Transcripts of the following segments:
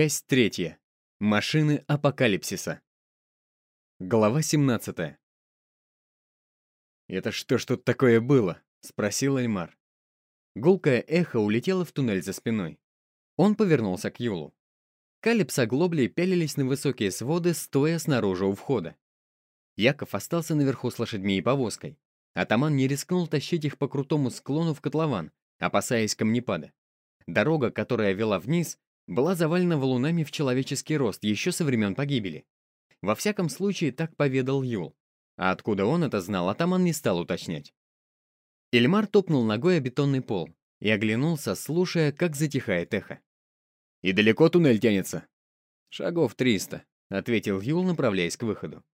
Часть третья. Машины апокалипсиса. Глава 17. «Это что ж тут такое было?» — спросил Эльмар. Гулкое эхо улетело в туннель за спиной. Он повернулся к Юлу. Калиб с оглоблей пялились на высокие своды, стоя снаружи у входа. Яков остался наверху с лошадьми и повозкой. Атаман не рискнул тащить их по крутому склону в котлован, опасаясь камнепада. Дорога, которая вела вниз, была завалена валунами в человеческий рост еще со времен погибели. Во всяком случае, так поведал Юл. А откуда он это знал, атаман не стал уточнять. Ильмар топнул ногой о бетонный пол и оглянулся, слушая, как затихает эхо. «И далеко туннель тянется?» «Шагов триста», — ответил Юл, направляясь к выходу.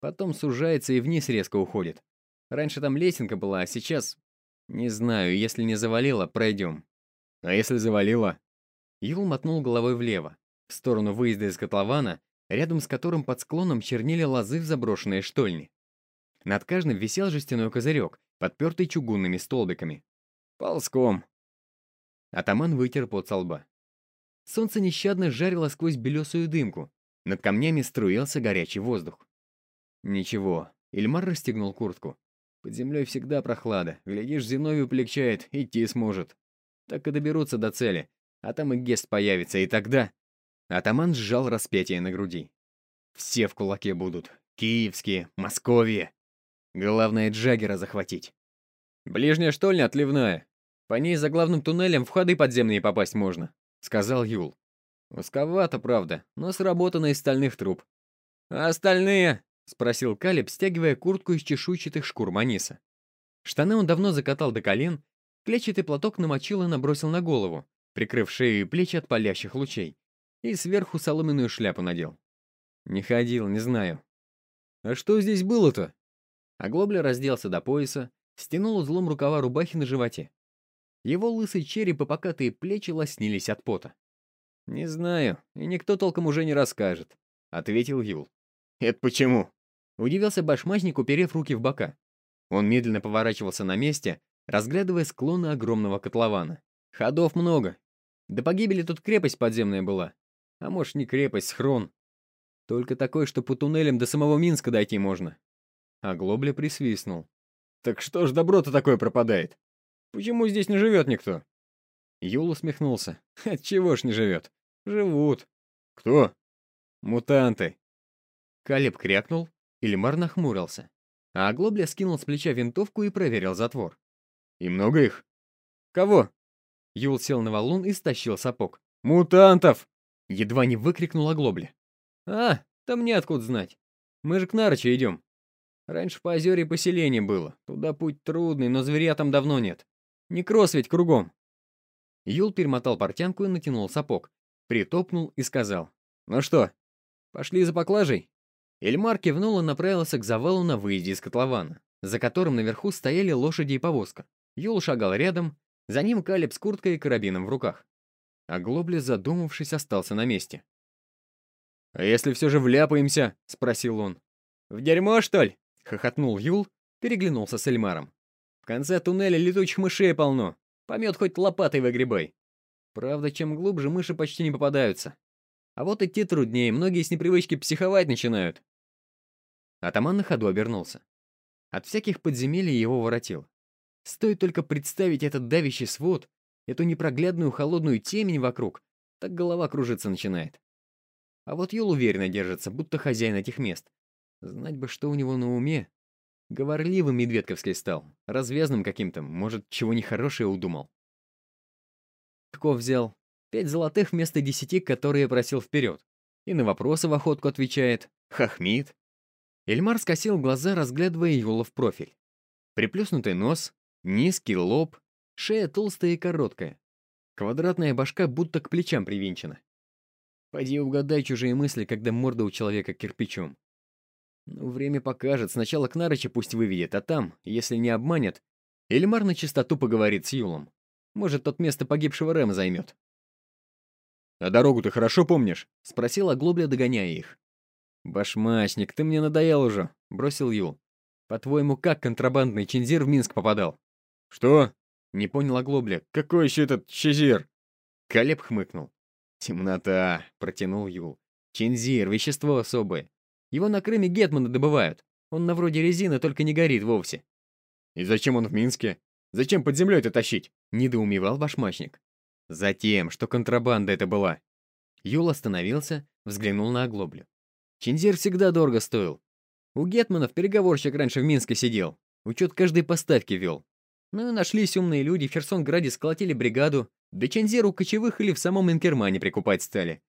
Потом сужается и вниз резко уходит. Раньше там лесенка была, а сейчас... Не знаю, если не завалило, пройдем. А если завалило? Юл мотнул головой влево, в сторону выезда из котлована, рядом с которым под склоном чернили лозы в заброшенные штольни. Над каждым висел жестяной козырек, подпертый чугунными столбиками. «Ползком!» Атаман вытер пот со лба. Солнце нещадно жарило сквозь белесую дымку. Над камнями струился горячий воздух. Ничего, Ильмар расстегнул куртку. Под землей всегда прохлада. Глядишь, Зиновию полегчает, идти сможет. Так и доберутся до цели, а там и Гест появится, и тогда... Атаман сжал распятие на груди. Все в кулаке будут. Киевские, Московия. Главное, Джаггера захватить. Ближняя штольня отливная. По ней за главным туннелем в ходы подземные попасть можно, сказал Юл. Узковато, правда, но сработано из стальных труб. А остальные? Спросил Калиб, стягивая куртку из чешуйчатых шкур маниса. Штаны он давно закатал до колен, клетчатый платок намочил и набросил на голову, прикрыв шею и плечи от палящих лучей, и сверху соломенную шляпу надел. Не ходил, не знаю. А что здесь было-то? Оглобля разделся до пояса, стянул узлом рукава рубахи на животе. Его лысый череп и покатые плечи лоснились от пота. «Не знаю, и никто толком уже не расскажет», — ответил Юл. «Это почему?» — удивился башмачник, уперев руки в бока. Он медленно поворачивался на месте, разглядывая склоны огромного котлована. «Ходов много, до погибели тут крепость подземная была. А может, не крепость, схрон. Только такой, что по туннелям до самого Минска дойти можно. А Глобля присвистнул. Так что ж добро-то такое пропадает? Почему здесь не живет никто? Юл усмехнулся. Отчего ж не живет? Живут. Кто? Мутанты. Калеб крякнул, Ильмар нахмурился. А Глобля скинул с плеча винтовку и проверил затвор. И много их? Кого? Юл сел на валун и стащил сапог. «Мутантов!» Едва не выкрикнул оглобли. «А, там мне откуда знать. Мы же к Нарочи идем. Раньше по озере поселение было. Туда путь трудный, но зверя там давно нет. Не кросс ведь кругом». Юл перемотал портянку и натянул сапог. Притопнул и сказал. «Ну что, пошли за поклажей?» Эльмар кивнул и направился к завалу на выезде из котлована, за которым наверху стояли лошади и повозка. Юл шагал рядом, за ним Калеб с курткой и карабином в руках. А Глобли, задумавшись, остался на месте. «А если все же вляпаемся?» — спросил он. «В дерьмо, что ли?» — хохотнул Юл, переглянулся с Эльмаром. «В конце туннеля летучих мышей полно. Помет хоть лопатой выгребай. Правда, чем глубже, мыши почти не попадаются. А вот идти труднее, многие с непривычки психовать начинают». Атаман на ходу обернулся. От всяких подземелий его воротил. Стоит только представить этот давящий свод, эту непроглядную холодную темень вокруг, так голова кружиться начинает. А вот Юл уверенно держится, будто хозяин этих мест. Знать бы, что у него на уме. Говорливым Медведковский стал, развязным каким-то, может, чего нехорошее удумал. Легко взял. Пять золотых вместо десяти, которые просил вперед. И на вопросы в охотку отвечает. Хохмит. Эльмар скосил глаза, разглядывая Юла в профиль. Приплюснутый нос, Низкий лоб, шея толстая и короткая. Квадратная башка будто к плечам привинчена. Пойди угадай чужие мысли, когда морда у человека кирпичом. Ну, время покажет. Сначала к Нарыча пусть выведет, а там, если не обманет, Эльмар на чистоту поговорит с Юлом. Может, тот место погибшего Рэма займет. «А дорогу ты хорошо помнишь?» — спросил Оглобля, догоняя их. «Башмачник, ты мне надоел уже», — бросил Юл. «По-твоему, как контрабандный чинзир в Минск попадал?» «Что?» — не понял Оглобля. «Какой еще этот Чезир?» Калеб хмыкнул. «Темнота», — протянул Юл. «Чинзир, вещество особое. Его на Крыме гетманы добывают. Он на вроде резины, только не горит вовсе». «И зачем он в Минске? Зачем под землей это тащить?» — недоумевал башмачник. «Затем, что контрабанда это была». Юл остановился, взглянул на оглоблю. Чинзир всегда дорого стоил. У гетманов переговорщик раньше в Минске сидел. Учет каждой поставки вел. Ну и нашлись умные люди, в Херсонграде сколотили бригаду, да Чензеру кочевых или в самом Инкермане прикупать стали.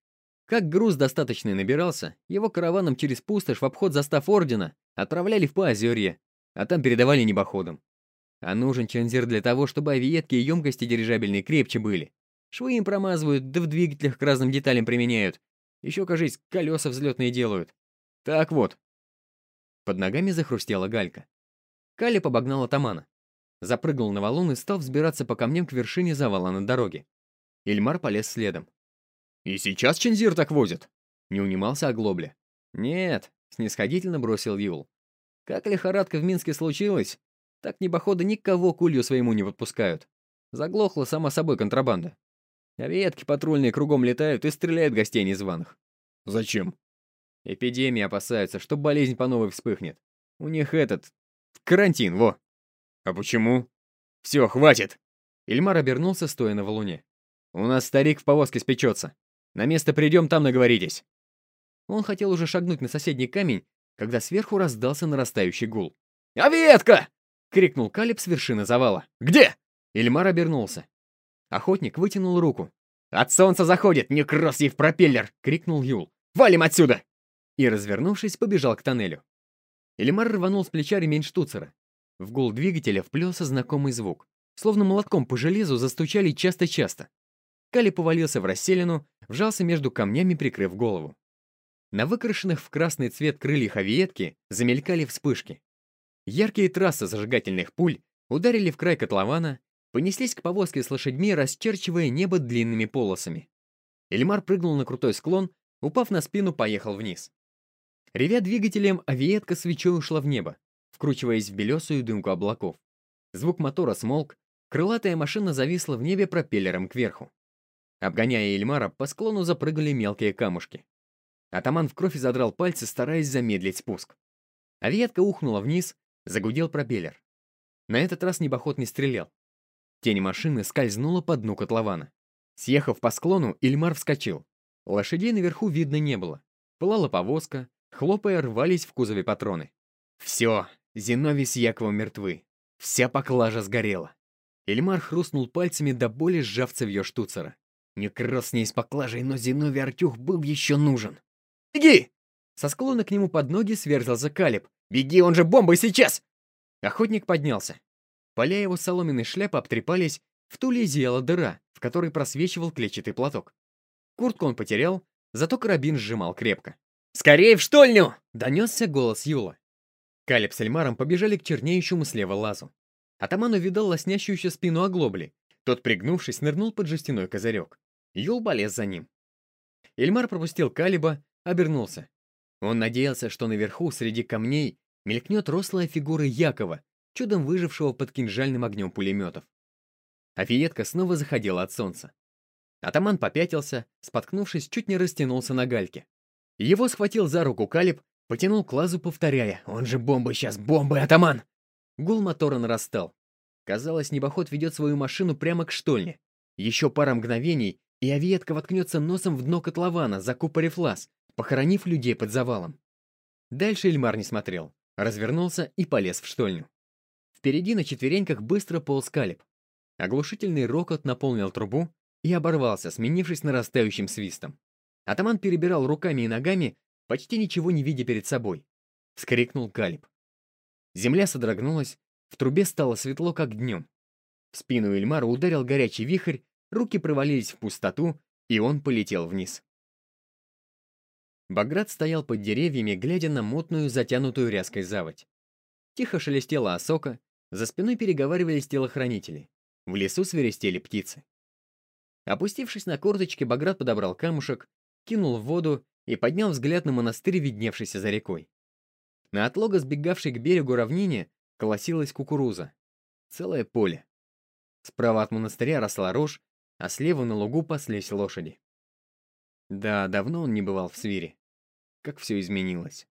Как груз достаточный набирался, его караваном через пустошь в обход застав ордена отправляли в Поозерье, а там передавали небоходам. А нужен Чензер для того, чтобы авиетки и емкости дирижабельные крепче были. Швы им промазывают, да в двигателях к разным деталям применяют. Еще, кажись, колеса взлетные делают. Так вот. Под ногами захрустела галька. Кали побогнал атамана запрыгнул на валун и стал взбираться по камням к вершине завала на дороге. Ильмар полез следом. «И сейчас Чензир так возит?» Не унимался оглобля. «Нет», — снисходительно бросил Юл. «Как лихорадка в Минске случилась, так небоходы никого к улью своему не подпускают. Заглохла сама собой контрабанда. А ветки патрульные кругом летают и стреляют гостей незваных». «Зачем?» «Эпидемии опасаются, что болезнь по новой вспыхнет. У них этот... карантин, во!» «А почему?» «Все, хватит!» Ильмар обернулся, стоя на валуне. «У нас старик в повозке спечется. На место придем, там наговоритесь». Он хотел уже шагнуть на соседний камень, когда сверху раздался нарастающий гул. «А ветка!» — крикнул Калиб с вершины завала. «Где?» Ильмар обернулся. Охотник вытянул руку. «От солнца заходит, некрос ей в пропеллер!» — крикнул Юл. «Валим отсюда!» И, развернувшись, побежал к тоннелю. Ильмар рванул с плеча ремень штуцера. В гул двигателя вплелся знакомый звук. Словно молотком по железу застучали часто-часто. Кали повалился в расселину, вжался между камнями, прикрыв голову. На выкрашенных в красный цвет крыльях авиетки замелькали вспышки. Яркие трассы зажигательных пуль ударили в край котлована, понеслись к повозке с лошадьми, расчерчивая небо длинными полосами. Эльмар прыгнул на крутой склон, упав на спину, поехал вниз. Ревя двигателем, авиетка свечой ушла в небо вкручиваясь в белесую дымку облаков. Звук мотора смолк, крылатая машина зависла в небе пропеллером кверху. Обгоняя Эльмара, по склону запрыгали мелкие камушки. Атаман в кровь задрал пальцы, стараясь замедлить спуск. Авиетка ухнула вниз, загудел пропеллер. На этот раз небоход не стрелял. Тень машины скользнула по дну котлована. Съехав по склону, Ильмар вскочил. Лошадей наверху видно не было. Пылала повозка, хлопая рвались в кузове патроны. Все, Зиновий с Яковом мертвы. Вся поклажа сгорела. Эльмар хрустнул пальцами до боли, сжав цевьё штуцера. Некрос не из поклажей, но Зиновий Артюх был еще нужен. «Беги!» Со склона к нему под ноги сверзался Калиб. «Беги, он же бомбой сейчас!» Охотник поднялся. Поля его соломенной шляпы обтрепались, в туле зияла дыра, в которой просвечивал клетчатый платок. Куртку он потерял, зато карабин сжимал крепко. «Скорее в штольню!» — донесся голос Юла. Калеб с Эльмаром побежали к чернеющему слева лазу. Атаман увидал лоснящуюся спину оглобли. Тот, пригнувшись, нырнул под жестяной козырек. Юл полез за ним. Эльмар пропустил Калиба, обернулся. Он надеялся, что наверху, среди камней, мелькнет рослая фигура Якова, чудом выжившего под кинжальным огнем пулеметов. Афиетка снова заходила от солнца. Атаман попятился, споткнувшись, чуть не растянулся на гальке. Его схватил за руку Калиб Потянул к лазу, повторяя. «Он же бомба сейчас! Бомбы, атаман!» Гул мотора нарастал. Казалось, небоход ведет свою машину прямо к штольне. Еще пара мгновений, и авиетка воткнется носом в дно котлована, закупорив лаз, похоронив людей под завалом. Дальше Эльмар не смотрел, развернулся и полез в штольню. Впереди на четвереньках быстро полз калиб. Оглушительный рокот наполнил трубу и оборвался, сменившись нарастающим свистом. Атаман перебирал руками и ногами, почти ничего не видя перед собой. Вскрикнул Калиб. Земля содрогнулась, в трубе стало светло, как днем. В спину Эльмара ударил горячий вихрь, руки провалились в пустоту, и он полетел вниз. Баграт стоял под деревьями, глядя на мутную, затянутую ряской заводь. Тихо шелестела осока, за спиной переговаривались телохранители. В лесу свиристели птицы. Опустившись на корточки, Баграт подобрал камушек, кинул в воду и поднял взгляд на монастырь, видневшийся за рекой. На отлого, сбегавшей к берегу равнине, колосилась кукуруза. Целое поле. Справа от монастыря росла рожь, а слева на лугу паслись лошади. Да, давно он не бывал в свире. Как все изменилось.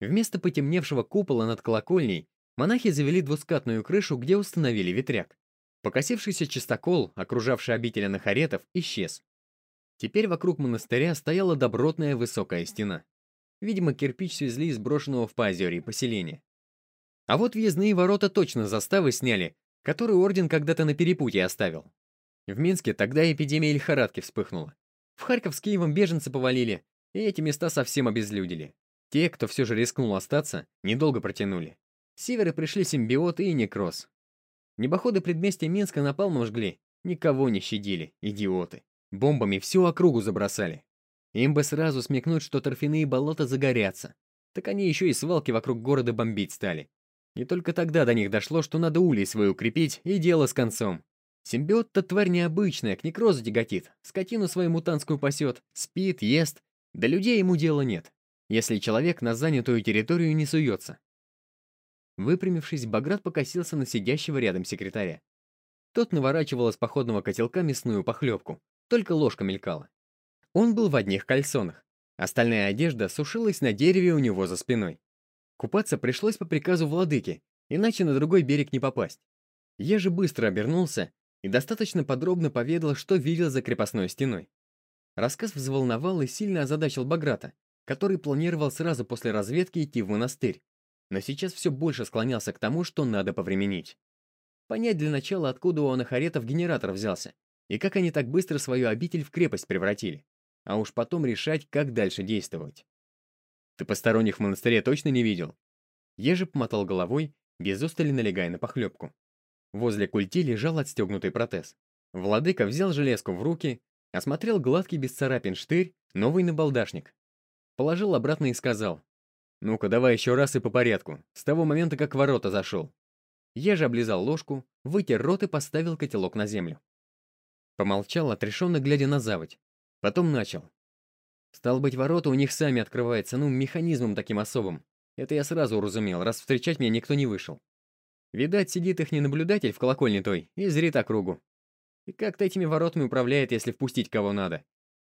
Вместо потемневшего купола над колокольней монахи завели двускатную крышу, где установили ветряк. Покосившийся чистокол, окружавший обитель анахаретов, исчез. Теперь вокруг монастыря стояла добротная высокая стена. Видимо, кирпич свезли из брошенного в Пазиоре поселения. А вот въездные ворота точно заставы сняли, которые орден когда-то на перепутье оставил. В Минске тогда эпидемия лихорадки вспыхнула. В Харьков с Киевом беженцы повалили, и эти места совсем обезлюдили. Те, кто все же рискнул остаться, недолго протянули. С севера пришли симбиоты и некроз. Небоходы предместья Минска напалмом жгли, никого не щадили, идиоты. Бомбами всю округу забросали. Им бы сразу смекнуть, что торфяные болота загорятся. Так они еще и свалки вокруг города бомбить стали. И только тогда до них дошло, что надо улей свой укрепить, и дело с концом. Симбиот-то тварь необычная, к некрозу тяготит, скотину свою мутанскую пасет, спит, ест, да людей ему дела нет, если человек на занятую территорию не суется. Выпрямившись, Баграт покосился на сидящего рядом секретаря. Тот наворачивал из походного котелка мясную похлебку, только ложка мелькала. Он был в одних кальсонах. Остальная одежда сушилась на дереве у него за спиной. Купаться пришлось по приказу владыки, иначе на другой берег не попасть. Я же быстро обернулся и достаточно подробно поведал, что видел за крепостной стеной. Рассказ взволновал и сильно озадачил Баграта, который планировал сразу после разведки идти в монастырь, но сейчас все больше склонялся к тому, что надо повременить. Понять для начала, откуда у анахаретов генератор взялся, и как они так быстро свою обитель в крепость превратили, а уж потом решать, как дальше действовать. «Ты посторонних в монастыре точно не видел?» Ежи помотал головой, без устали налегая на похлебку. Возле культи лежал отстегнутый протез. Владыка взял железку в руки, осмотрел гладкий без царапин штырь, новый набалдашник. Положил обратно и сказал, «Ну-ка, давай еще раз и по порядку, с того момента, как ворота зашел». Же облизал ложку, вытер рот и поставил котелок на землю. Помолчал, отрешенно глядя на заводь. Потом начал. Стал быть, ворота у них сами открываются, ну, механизмом таким особым. Это я сразу уразумел, раз встречать меня никто не вышел. Видать, сидит их наблюдатель в колокольне той и зрит округу. И как-то этими воротами управляет, если впустить кого надо.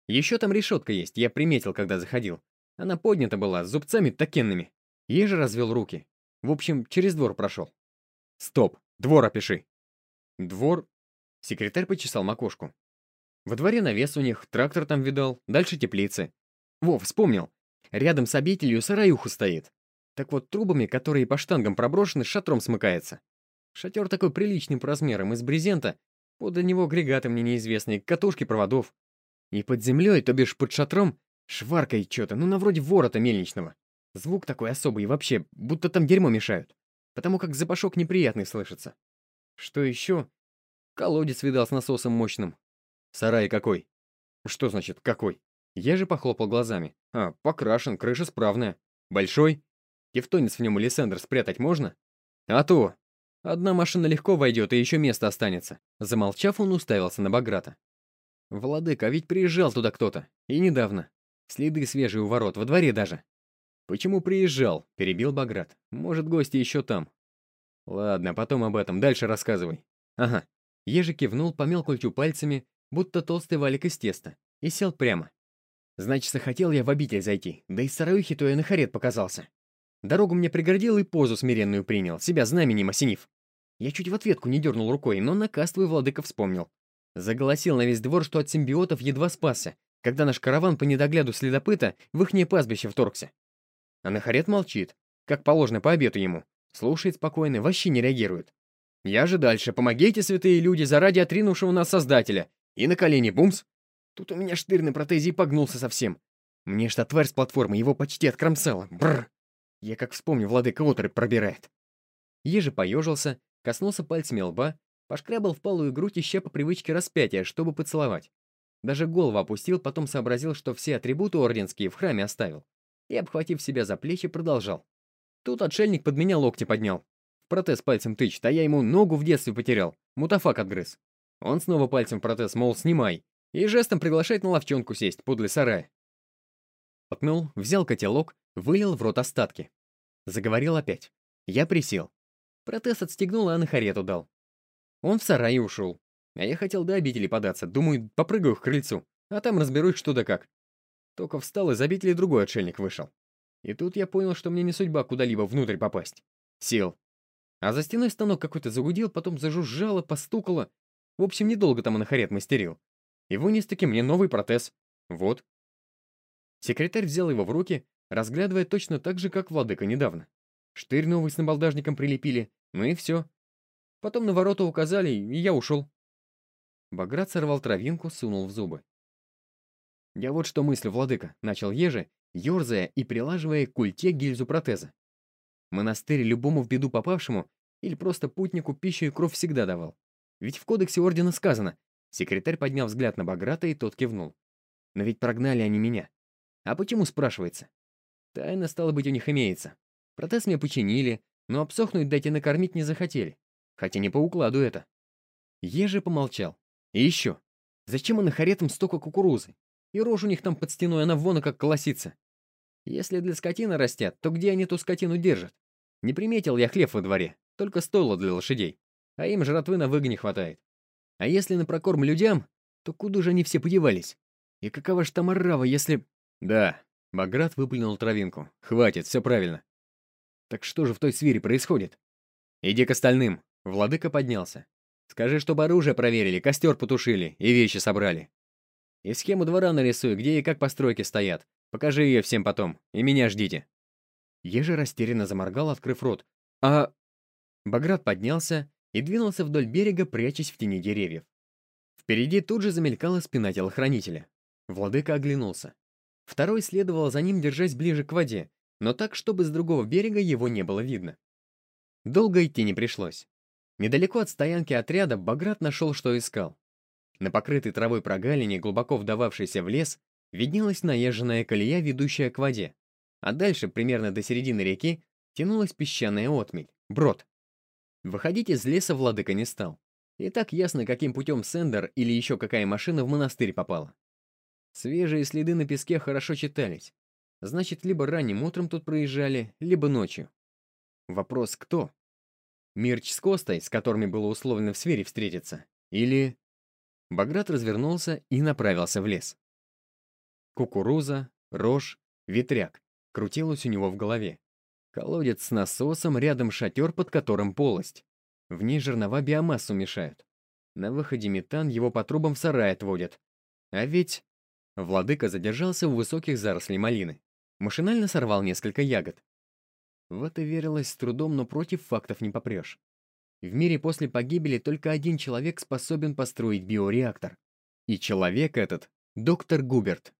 Еще там решетка есть, я приметил, когда заходил. Она поднята была, с зубцами такенными. Еже развел руки. В общем, через двор прошел. Стоп, двор опиши. Двор? Секретарь почесал макушку. Во дворе навес у них, трактор там видал, дальше теплицы. Во, вспомнил. Рядом с обителью сараюха стоит. Так вот, трубами, которые по штангам проброшены, шатром смыкается. Шатер такой приличный по размерам, из брезента. Подле него агрегаты мне неизвестные, катушки проводов. И под землей, то бишь под шатром, шваркает что-то, ну на вроде ворота мельничного. Звук такой особый и вообще, будто там дерьмо мешают. Потому как запашок неприятный слышится. Что еще? Колодец видал с насосом мощным. Сарай какой? Что значит «какой»? Я же похлопал глазами. А, покрашен, крыша справная. Большой? Тевтонец в нем или Сендер спрятать можно? А то! Одна машина легко войдет, и еще место останется. Замолчав, он уставился на Баграта. Владыка, а ведь приезжал туда кто-то. И недавно. Следы свежие у ворот, во дворе даже. Почему приезжал? Перебил Баграт. Может, гости еще там. Ладно, потом об этом. Дальше рассказывай. Ага. Ежи кивнул, помел культю пальцами, будто толстый валик из теста, и сел прямо. Значит, захотел я в обитель зайти, да и сараюхи то я на харет показался. Дорогу мне пригордил и позу смиренную принял, себя знаменем осенив. Я чуть в ответку не дернул рукой, но наказ твой владыка вспомнил. Заголосил на весь двор, что от симбиотов едва спасся, когда наш караван по недогляду следопыта в ихнее пастбище вторгся. А Нахарет молчит, как положено по обету ему. Слушает спокойно, вообще не реагирует. Я же дальше. Помогите, святые люди, заради отринувшего нас Создателя. И на колени бумс. Тут у меня штырь на протезе погнулся совсем. Мне что тварь с платформы его почти откромсала. Бррр. Я как вспомню, владыка отрыв пробирает. Еже поежился, коснулся пальцами лба, пошкрябал в полую грудь, ища по привычке распятия, чтобы поцеловать. Даже голову опустил, потом сообразил, что все атрибуты орденские в храме оставил. И, обхватив себя за плечи, продолжал. Тут отшельник под меня локти поднял. Протез пальцем тычет, а я ему ногу в детстве потерял. Мутафак отгрыз. Он снова пальцем протез, мол, снимай. И жестом приглашает на ловчонку сесть, подле сарая. Отмел, взял котелок, вылил в рот остатки. Заговорил опять. Я присел. Протез отстегнул, а на харету дал. Он в сарае ушел. А я хотел до обители податься. Думаю, попрыгаю к крыльцу. А там разберусь, что да как. Только встал, из обители другой отшельник вышел. И тут я понял, что мне не судьба куда-либо внутрь попасть. Сел. А за стеной станок какой-то загудел, потом зажужжало, постукало. В общем, недолго там анахарет мастерил. И вынес таки мне новый протез. Вот. Секретарь взял его в руки, разглядывая точно так же, как владыка недавно. Штырь новый с набалдажником прилепили, ну и все. Потом на ворота указали, и я ушел. Баграт сорвал травинку, сунул в зубы. «Я вот что мыслю, владыка», — начал Ежи, ерзая и прилаживая к культе гильзу протеза. Монастырь любому в беду попавшему или просто путнику пищу и кровь всегда давал. Ведь в кодексе ордена сказано. Секретарь поднял взгляд на Баграта, и тот кивнул. Но ведь прогнали они меня. А почему, спрашивается? Тайна, стало быть, у них имеется. Протез мне починили, но обсохнуть дать и накормить не захотели. Хотя не по укладу это. Ежи помолчал. И еще. Зачем анахаретам столько кукурузы? И рожь у них там под стеной, она вон как колосится. Если для скотины растят, то где они ту скотину держат? Не приметил я хлеб во дворе, только стойло для лошадей. А им жратвы на выгоне хватает. А если на прокорм людям, то куда же они все подевались? И какова ж там орава, если... Да, Баграт выплюнул травинку. Хватит, все правильно. Так что же в той свире происходит? Иди к остальным. Владыка поднялся. Скажи, чтобы оружие проверили, костер потушили и вещи собрали. И схему двора нарисуй, где и как постройки стоят. Покажи ее всем потом, и меня ждите. Ежи растерянно заморгал, открыв рот. А... Баграт поднялся и двинулся вдоль берега, прячась в тени деревьев. Впереди тут же замелькала спина телохранителя. Владыка оглянулся. Второй следовал за ним, держась ближе к воде, но так, чтобы с другого берега его не было видно. Долго идти не пришлось. Недалеко от стоянки отряда Баграт нашел, что искал. На покрытой травой прогалине, глубоко вдававшейся в лес, виднелась наезженная колея, ведущая к воде. А дальше, примерно до середины реки, тянулась песчаная отмель, брод. Выходить из леса владыка не стал. И так ясно, каким путем Сендер или еще какая машина в монастырь попала. Свежие следы на песке хорошо читались. Значит, либо ранним утром тут проезжали, либо ночью. Вопрос кто? Мирч с Костой, с которыми было условлено в сфере встретиться, или... Баграт развернулся и направился в лес. Кукуруза, рожь, ветряк крутилось у него в голове. Колодец с насосом, рядом шатер, под которым полость. В ней жернова биомассу мешают. На выходе метан его по трубам в сарай отводят. А ведь... Владыка задержался у высоких зарослей малины. Машинально сорвал несколько ягод. В это верилось с трудом, но против фактов не попрешь. В мире после погибели только один человек способен построить биореактор. И человек этот — доктор Губерт.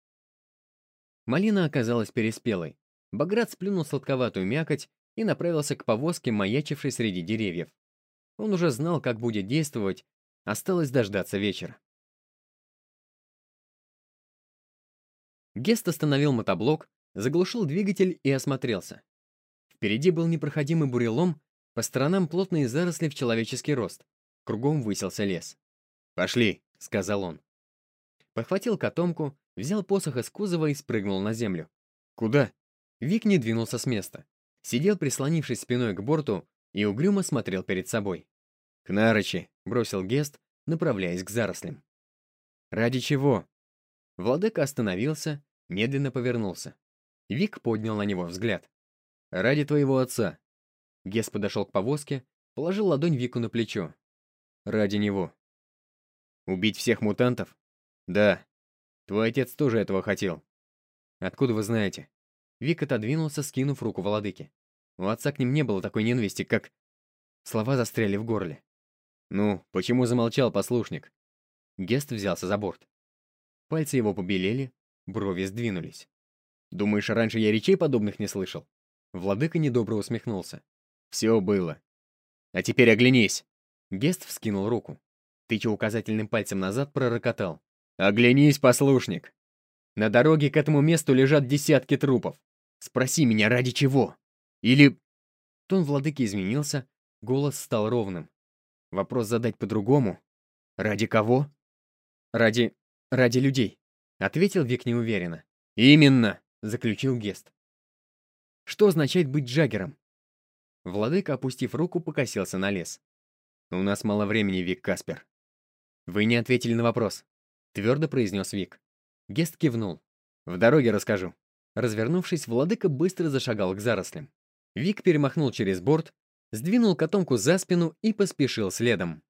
Малина оказалась переспелой. Баграт сплюнул сладковатую мякоть и направился к повозке, маячившей среди деревьев. Он уже знал, как будет действовать, осталось дождаться вечера. Гест остановил мотоблок, заглушил двигатель и осмотрелся. Впереди был непроходимый бурелом, по сторонам плотные заросли в человеческий рост. Кругом высился лес. «Пошли», — сказал он. Подхватил котомку, взял посох из кузова и спрыгнул на землю. «Куда?» Вик не двинулся с места. Сидел, прислонившись спиной к борту, и угрюмо смотрел перед собой. «К Нарочи», — бросил Гест, направляясь к зарослям. «Ради чего?» Владыка остановился, медленно повернулся. Вик поднял на него взгляд. «Ради твоего отца». Гест подошел к повозке, положил ладонь Вику на плечо. «Ради него». «Убить всех мутантов?» «Да. Твой отец тоже этого хотел». «Откуда вы знаете?» Вик отодвинулся, скинув руку владыки. У отца к ним не было такой ненависти, как... Слова застряли в горле. «Ну, почему замолчал послушник?» Гест взялся за борт. Пальцы его побелели, брови сдвинулись. «Думаешь, раньше я речей подобных не слышал?» Владыка недобро усмехнулся. «Все было. А теперь оглянись!» Гест вскинул руку. Тыча указательным пальцем назад, пророкотал. «Оглянись, послушник! На дороге к этому месту лежат десятки трупов. Спроси меня, ради чего? Или...» Тон владыки изменился, голос стал ровным. Вопрос задать по-другому. «Ради кого?» «Ради... ради людей», — ответил Вик неуверенно. «Именно», — заключил Гест. «Что означает быть Джаггером?» Владыка, опустив руку, покосился на лес. «У нас мало времени, Вик Каспер». «Вы не ответили на вопрос», — твердо произнес Вик. Гест кивнул. В дороге расскажу». Развернувшись, владыка быстро зашагал к зарослям. Вик перемахнул через борт, сдвинул котомку за спину и поспешил следом.